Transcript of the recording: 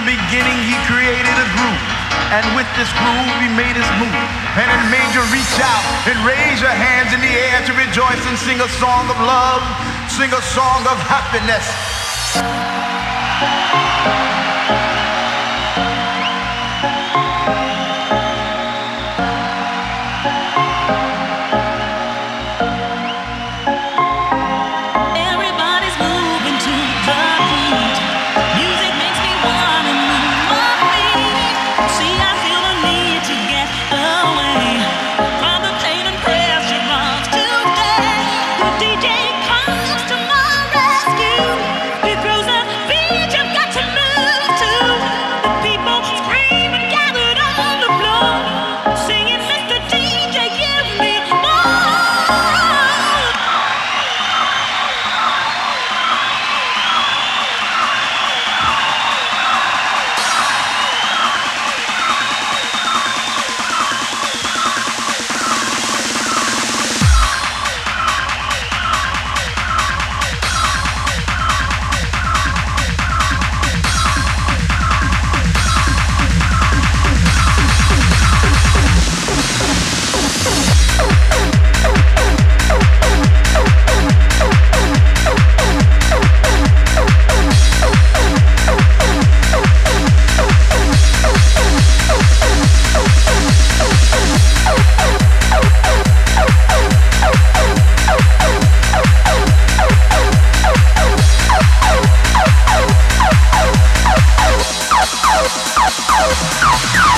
the beginning, he created a groove. And with this groove, he made his move. And it made you reach out and raise your hands in the air to rejoice and sing a song of love, sing a song of happiness. Oh, Oh, no.